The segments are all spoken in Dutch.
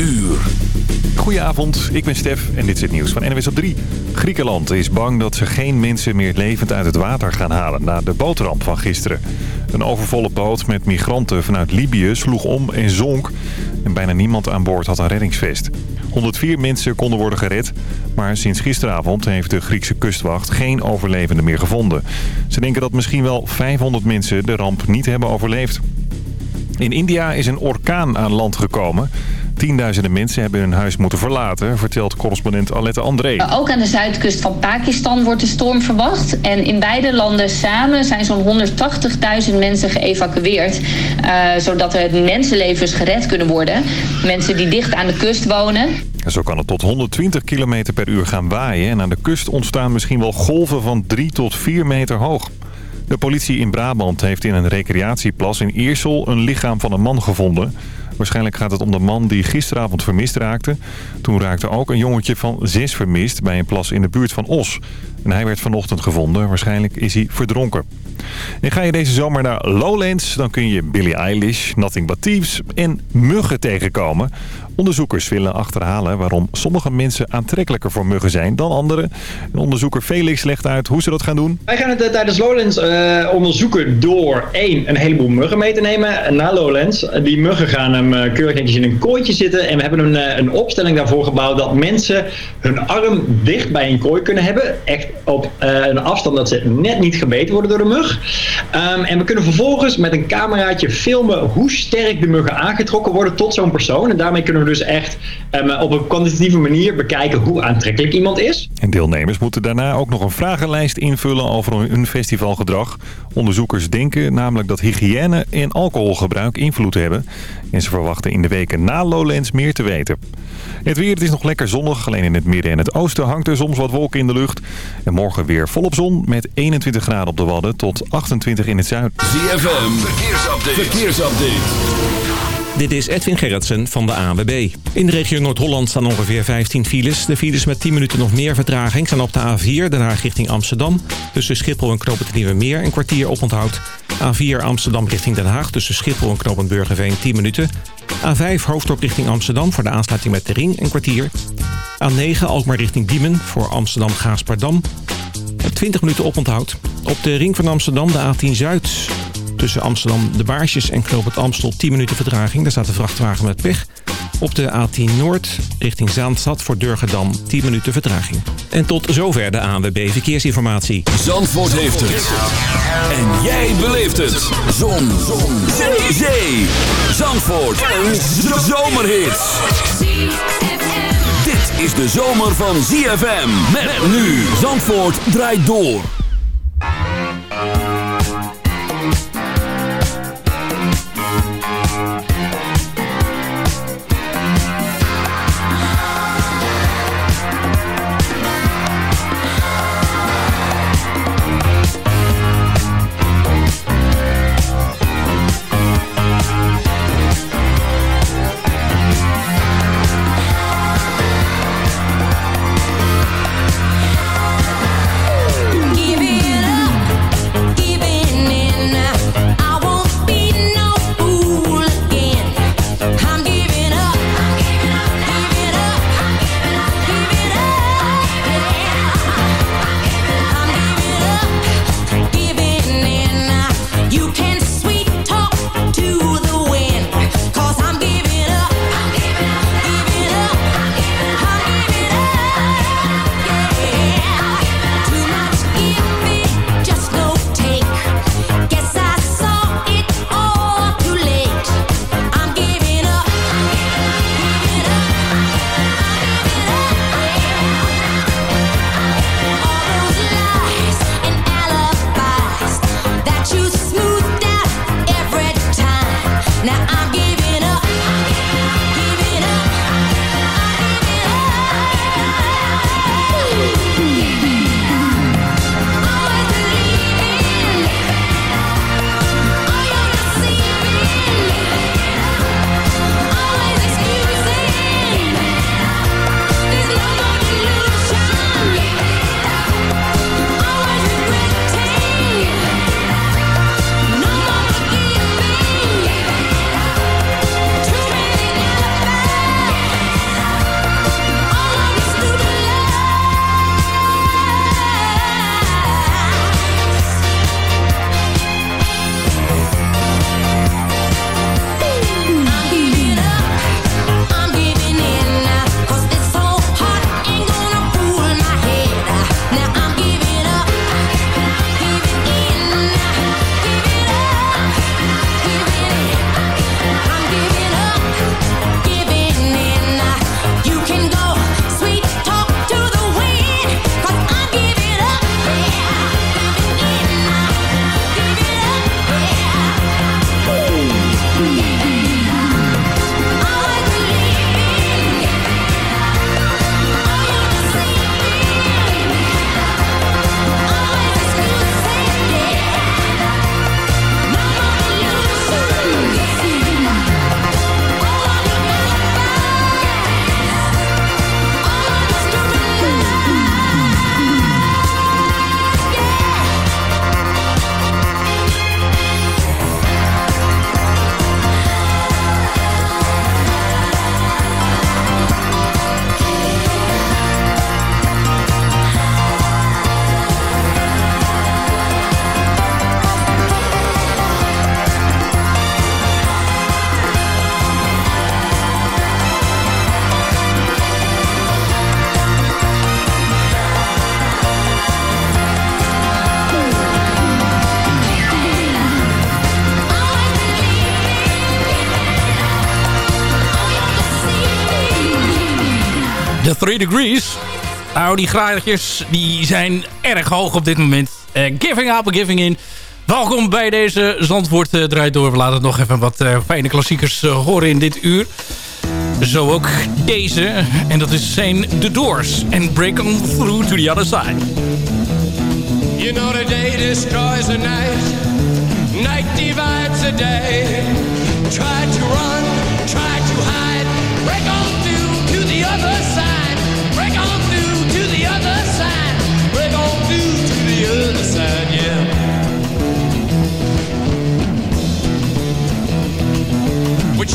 uur. Goedenavond, ik ben Stef en dit is het nieuws van NWS op 3. Griekenland is bang dat ze geen mensen meer levend uit het water gaan halen na de bootramp van gisteren. Een overvolle boot met migranten vanuit Libië sloeg om en zonk. En bijna niemand aan boord had een reddingsvest. 104 mensen konden worden gered, maar sinds gisteravond heeft de Griekse kustwacht geen overlevenden meer gevonden. Ze denken dat misschien wel 500 mensen de ramp niet hebben overleefd. In India is een orkaan aan land gekomen. Tienduizenden mensen hebben hun huis moeten verlaten, vertelt correspondent Alette André. Ook aan de zuidkust van Pakistan wordt de storm verwacht. En in beide landen samen zijn zo'n 180.000 mensen geëvacueerd. Uh, zodat er mensenlevens gered kunnen worden. Mensen die dicht aan de kust wonen. Zo kan het tot 120 km per uur gaan waaien. En aan de kust ontstaan misschien wel golven van 3 tot 4 meter hoog. De politie in Brabant heeft in een recreatieplas in Eersel een lichaam van een man gevonden. Waarschijnlijk gaat het om de man die gisteravond vermist raakte. Toen raakte ook een jongetje van zes vermist bij een plas in de buurt van Os. En hij werd vanochtend gevonden. Waarschijnlijk is hij verdronken. En ga je deze zomer naar Lowlands, dan kun je Billie Eilish, Nothing But Thieves en muggen tegenkomen. Onderzoekers willen achterhalen waarom sommige mensen aantrekkelijker voor muggen zijn dan anderen. onderzoeker Felix legt uit hoe ze dat gaan doen. Wij gaan het eh, tijdens Lowlands uh, onderzoeken door één, een heleboel muggen mee te nemen naar Lowlands. Die muggen gaan hem keurig netjes in een kooitje zitten. En we hebben een, een opstelling daarvoor gebouwd dat mensen hun arm dicht bij een kooi kunnen hebben. Echt op een afstand dat ze net niet gebeten worden door de mug. Um, en we kunnen vervolgens met een cameraatje filmen hoe sterk de muggen aangetrokken worden tot zo'n persoon. En daarmee kunnen we dus echt um, op een kwantitatieve manier bekijken hoe aantrekkelijk iemand is. En deelnemers moeten daarna ook nog een vragenlijst invullen over hun festivalgedrag. Onderzoekers denken namelijk dat hygiëne en alcoholgebruik invloed hebben. En ze verwachten in de weken na Lowlands meer te weten. Het weer het is nog lekker zonnig. Alleen in het midden en het oosten hangt er soms wat wolken in de lucht. En morgen weer volop zon met 21 graden op de Wadden tot 28 in het zuiden. ZFM, verkeersupdate. verkeersupdate. Dit is Edwin Gerritsen van de ANWB. In de regio Noord-Holland staan ongeveer 15 files. De files met 10 minuten nog meer vertraging zijn op de A4, daarna richting Amsterdam. Tussen Schiphol en Knoopend Nieuwe Meer een kwartier oponthoud. A4 Amsterdam richting Den Haag tussen Schiphol en Knoopend Burgerveen 10 minuten. A5 hoofddorp richting Amsterdam voor de aansluiting met de ring een kwartier. A9 Alkmaar richting Diemen voor Amsterdam Gaasperdam. 20 minuten oponthoud. Op de ring van Amsterdam de A10 Zuid Tussen Amsterdam de Baarsjes en Knoop het Amstel 10 minuten vertraging. Daar staat de vrachtwagen met pech. Op de A10 Noord richting Zaanstad voor Durgedam 10 minuten vertraging. En tot zover de ANWB Verkeersinformatie. Zandvoort heeft het. En jij beleeft het. Zon. Zon. Zee. Zandvoort. Een zomerhit. Dit is de zomer van ZFM. Met nu. Zandvoort draait door. Degrees. Nou, die graadjes die zijn erg hoog op dit moment. Uh, giving up, giving in. Welkom bij deze Zandvoort uh, draait door. We laten nog even wat uh, fijne klassiekers horen in dit uur. Zo ook deze. En dat is zijn The Doors. And Break On Through to the Other Side. You know the day destroys the night. Night divides the day. Try to run, try to hide. Break on through to the other side.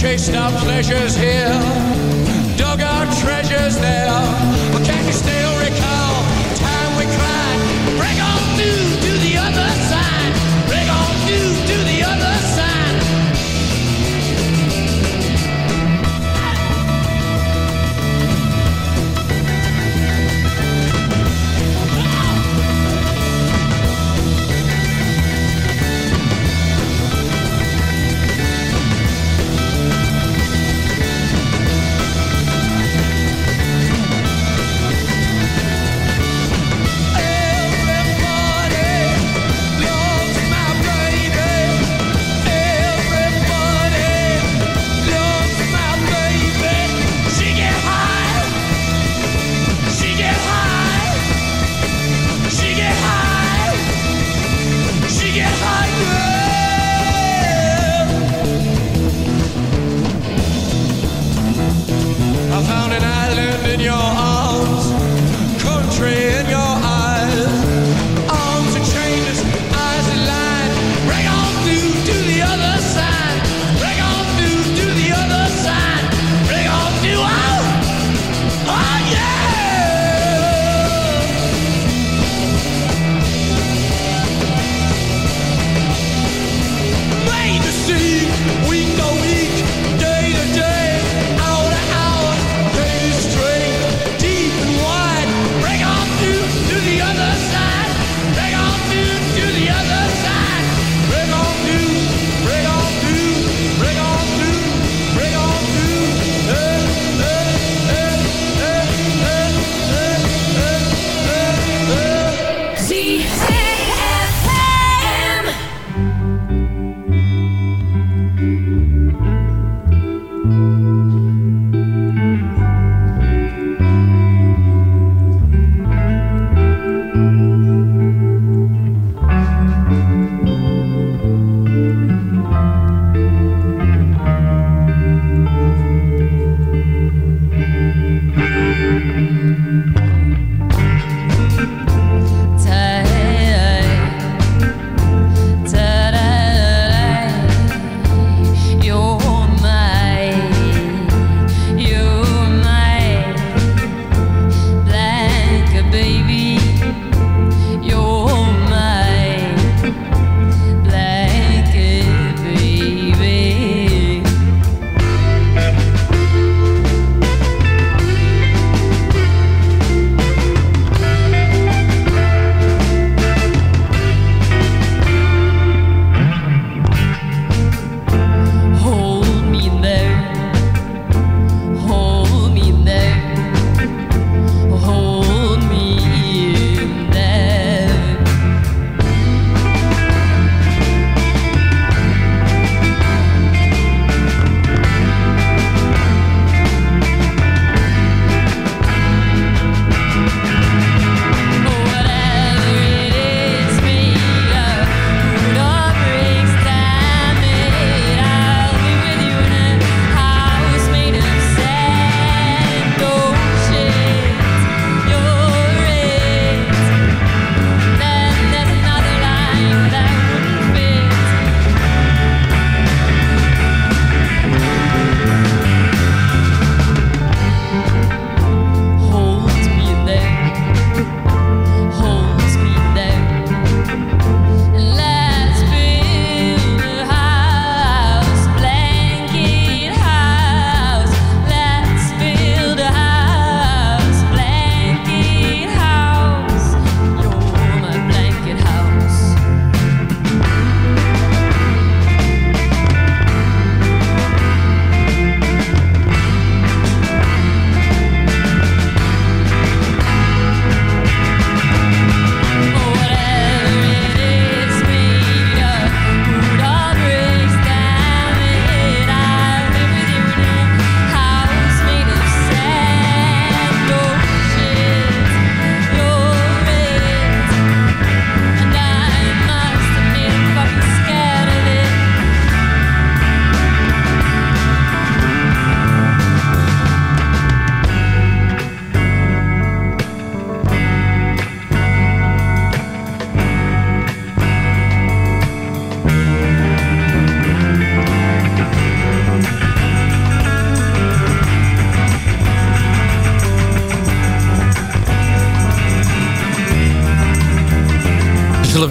Chased our pleasures here,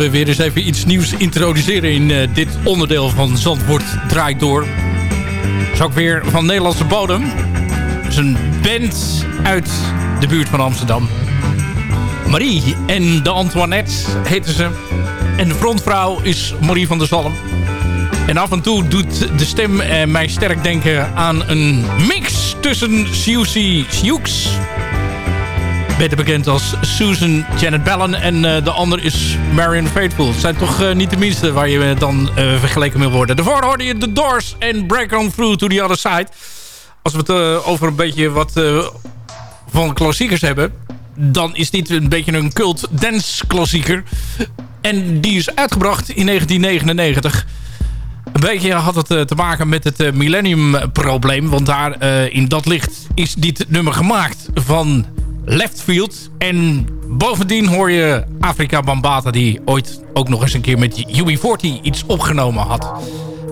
we weer eens even iets nieuws introduceren in eh, dit onderdeel van Zandvoort draait door. Dat is ook weer van Nederlandse bodem. Het is een band uit de buurt van Amsterdam. Marie en de Antoinette heten ze. En de frontvrouw is Marie van der Zalm. En af en toe doet de stem eh, mij sterk denken aan een mix tussen Siouxsie Sioux beter bekend als Susan Janet Ballon. En uh, de ander is Marion Faithful. Het zijn toch uh, niet de minste waar je dan uh, vergeleken wil worden. Daarvoor hoorde je The Doors en Break On Through to the Other Side. Als we het over een beetje wat van klassiekers hebben... dan is dit een beetje een cult dance klassieker. En die is uitgebracht in 1999... Een beetje had het te maken met het millennium probleem. Want daar in dat licht is dit nummer gemaakt van Leftfield. En bovendien hoor je Afrika Bambata... die ooit ook nog eens een keer met UB40 iets opgenomen had.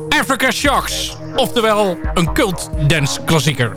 Africa Shocks. Oftewel een cult dance klassieker.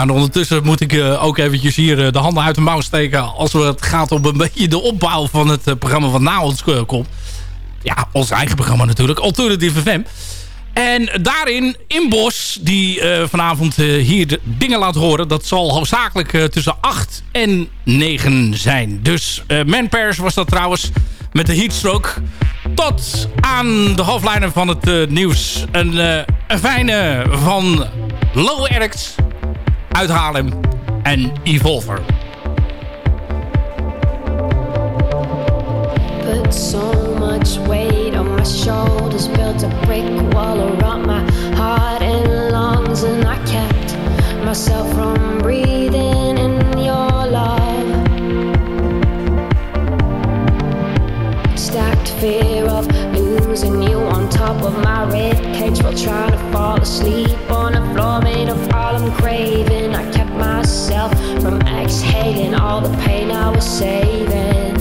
En ondertussen moet ik eh, ook eventjes hier eh, de handen uit de mouw steken... als het gaat om een beetje de opbouw van het eh, programma wat na ons komt. Ja, ons eigen programma natuurlijk, Alternative FM. En daarin Inbos, die vanavond hier dingen laat horen... dat zal hoofdzakelijk tussen 8 en 9 zijn. Dus Manpairs was dat trouwens met de heatstroke. Tot aan de hoofdlijnen van het nieuws. Een, een fijne van Low Eric's uit Haarlem en Evolver. Put so much weight on my shoulders, built a brick wall around my heart and lungs, and I kept myself from breathing of my rib cage while trying to fall asleep on a floor made of all I'm craving. I kept myself from exhaling all the pain I was saving.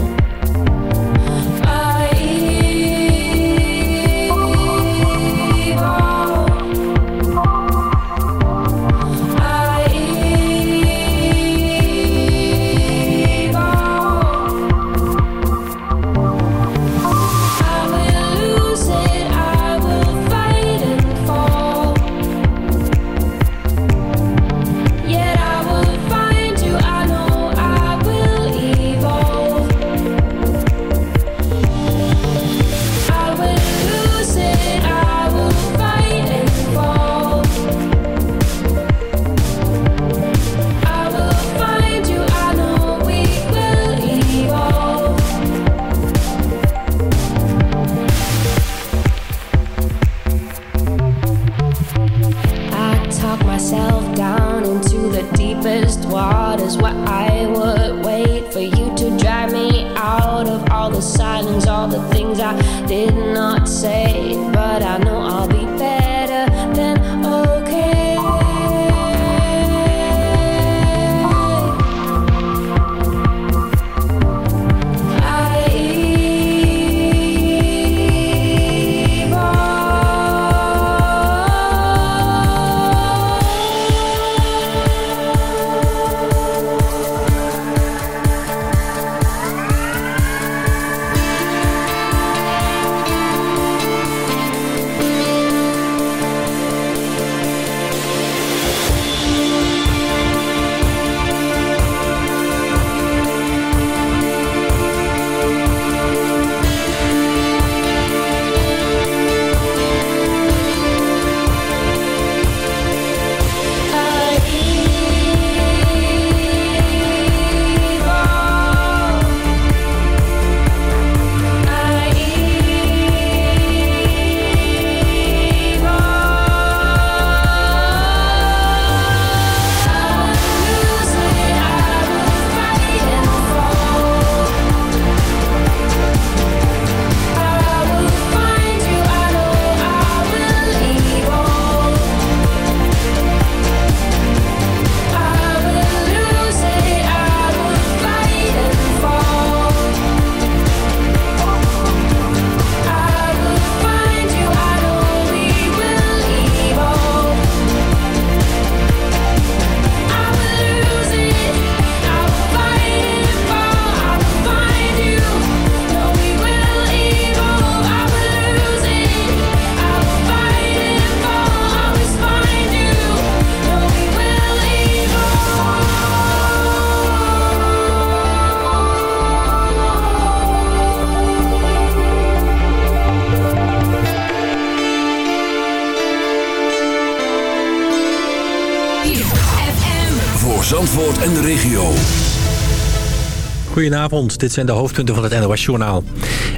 Goedenavond, dit zijn de hoofdpunten van het NOS-journaal.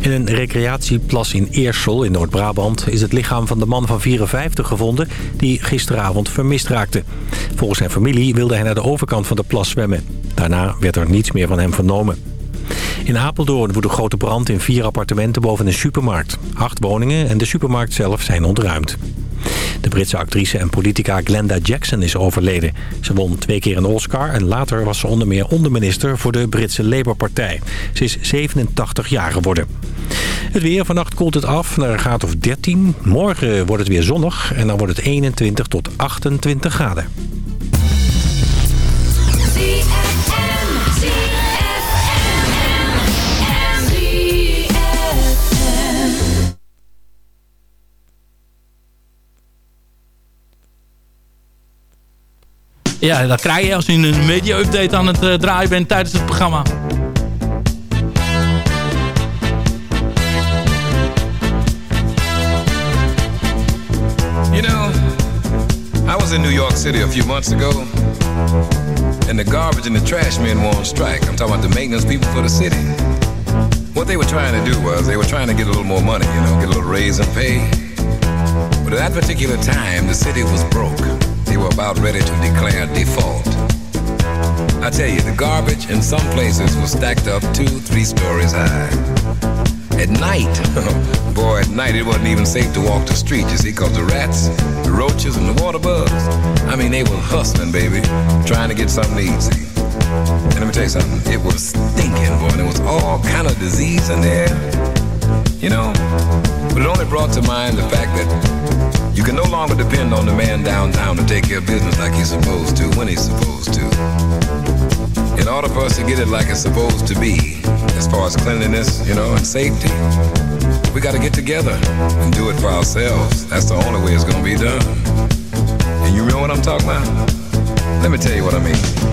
In een recreatieplas in Eersel in Noord-Brabant... is het lichaam van de man van 54 gevonden die gisteravond vermist raakte. Volgens zijn familie wilde hij naar de overkant van de plas zwemmen. Daarna werd er niets meer van hem vernomen. In Apeldoorn woedt een grote brand in vier appartementen boven een supermarkt. Acht woningen en de supermarkt zelf zijn ontruimd. De Britse actrice en politica Glenda Jackson is overleden. Ze won twee keer een Oscar en later was ze onder meer onderminister voor de Britse Labour-partij. Ze is 87 jaar geworden. Het weer, vannacht koelt het af naar een graad of 13. Morgen wordt het weer zonnig en dan wordt het 21 tot 28 graden. Ja, dat krijg je als je een media-update aan het eh, draaien bent tijdens het programma. You know, I was in New York City a few months ago, and the garbage and the trash men were on strike. I'm talking about the maintenance people for the city. What they were trying to do was they were trying to get a little more money, you know, get a little raise in pay. But at that particular time, the city was broke. They were about ready to declare default. I tell you, the garbage in some places was stacked up two, three stories high. At night, boy, at night it wasn't even safe to walk the street, you see, because the rats, the roaches, and the water bugs, I mean, they were hustling, baby, trying to get something see. And let me tell you something, it was stinking, boy, and there was all kind of disease in there, you know. But it only brought to mind the fact that you can no longer depend on the man downtown to take care of business like he's supposed to, when he's supposed to. In order for us to get it like it's supposed to be, as far as cleanliness, you know, and safety, we got to get together and do it for ourselves. That's the only way it's going to be done. And you know what I'm talking about? Let me tell you what I mean.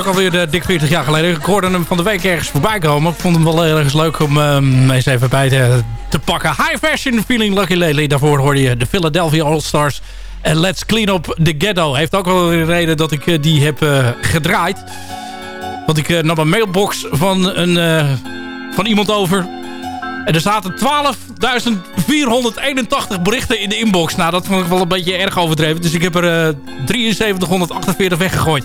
ook alweer uh, dik 40 jaar geleden. Ik hoorde hem van de week ergens voorbij komen. Ik vond hem wel ergens leuk om um, eens even bij te, te, pakken. High fashion, feeling lucky lately. Daarvoor hoorde je de Philadelphia All-Stars. En Let's Clean Up The Ghetto. Heeft ook wel een reden dat ik eh, die heb eh, gedraaid. Want ik nam een mailbox van, een, van iemand over. En er zaten 12.481 berichten in de inbox. Nou, dat vond ik wel een beetje erg overdreven. Dus ik heb er 7348 weggegooid.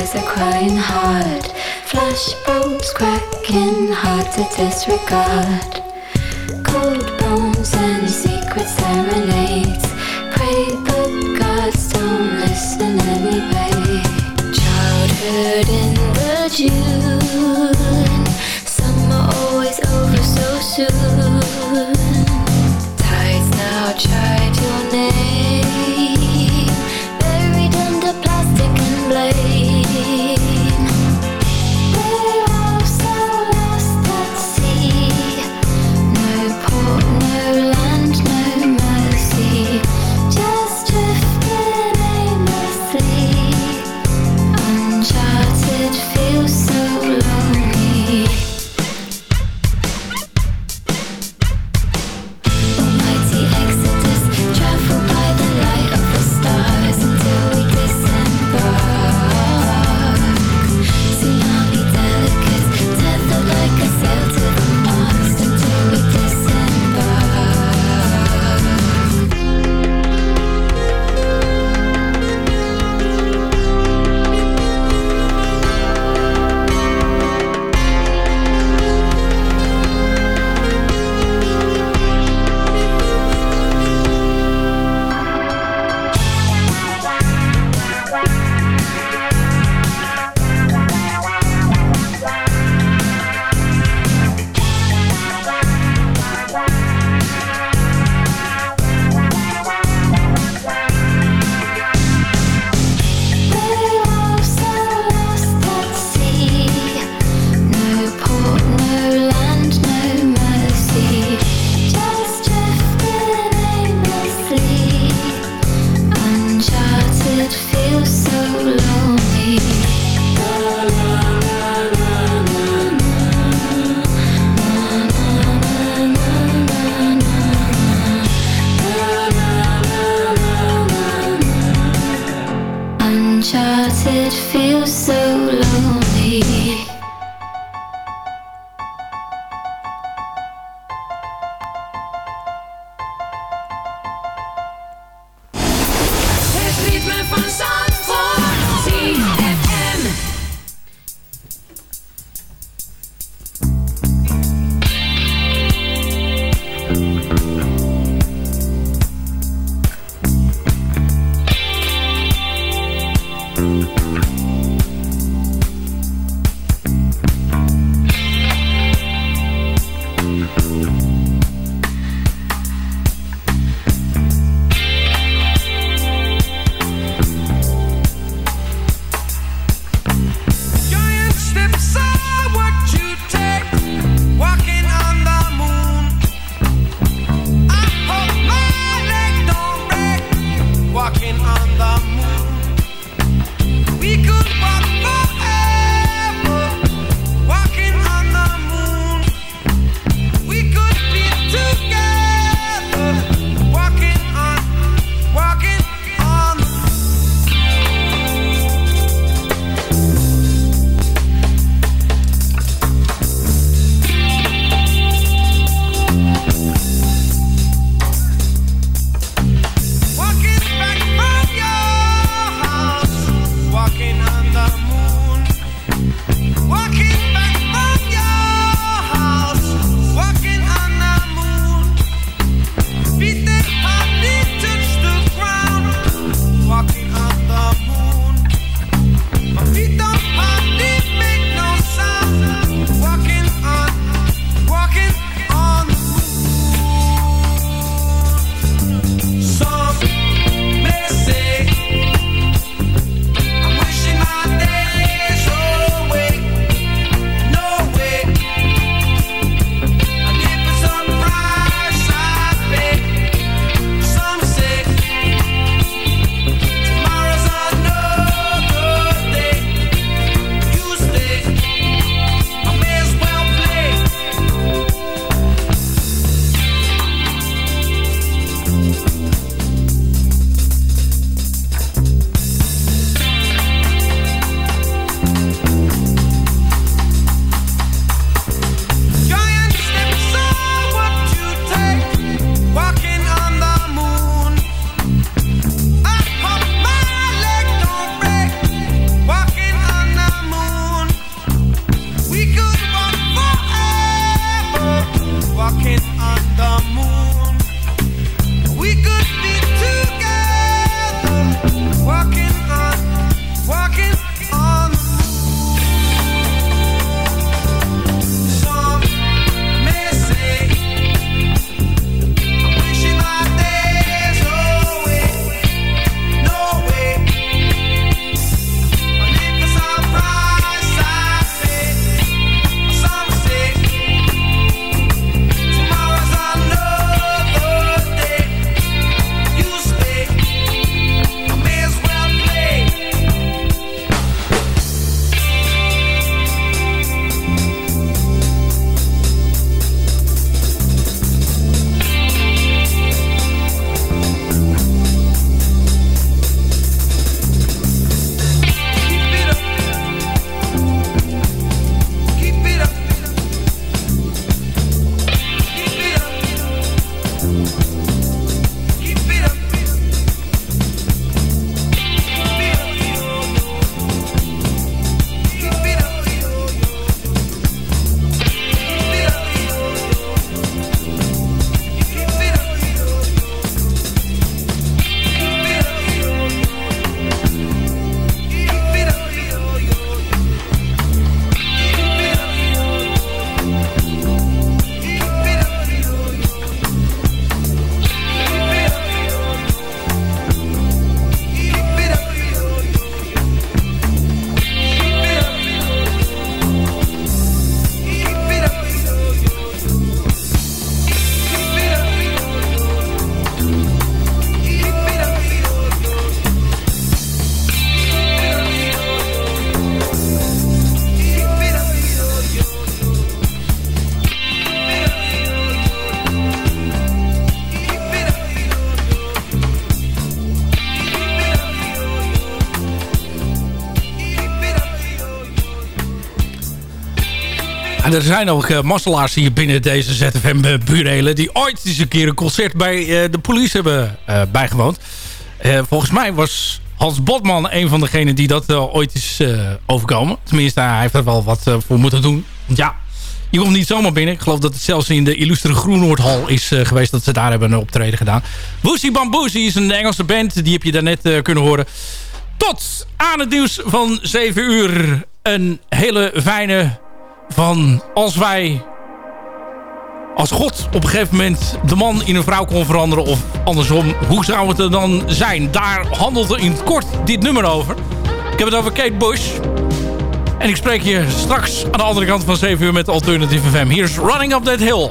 boys are crying hard. Flashbulbs cracking, hard to disregard. Cold bones and secret serenades. Pray, but gods don't listen anyway. Childhood in the Jew. Er zijn ook uh, masselaars hier binnen deze ZFM-burelen... die ooit eens een keer een concert bij uh, de police hebben uh, bijgewoond. volgens mij was Hans Botman een van degenen die dat ooit is overkomen. Tenminste, hij heeft er wel wat voor moeten doen. Want ja, je komt niet zomaar binnen. Ik geloof dat het zelfs in de illustere Groenoordhal is geweest... dat ze daar hebben een optreden gedaan. Woosie Bamboosie is een Engelse band. Die heb je daarnet kunnen horen. Tot aan het nieuws van 7 uur. Een hele fijne van als wij als God op een gegeven moment de man in een vrouw kon veranderen of andersom, hoe zou het er dan zijn? Daar handelt in het kort dit nummer over. Ik heb het over Kate Bush. En ik spreek je straks aan de andere kant van 7 uur met Alternative FM. Hier is Running Up That Hill.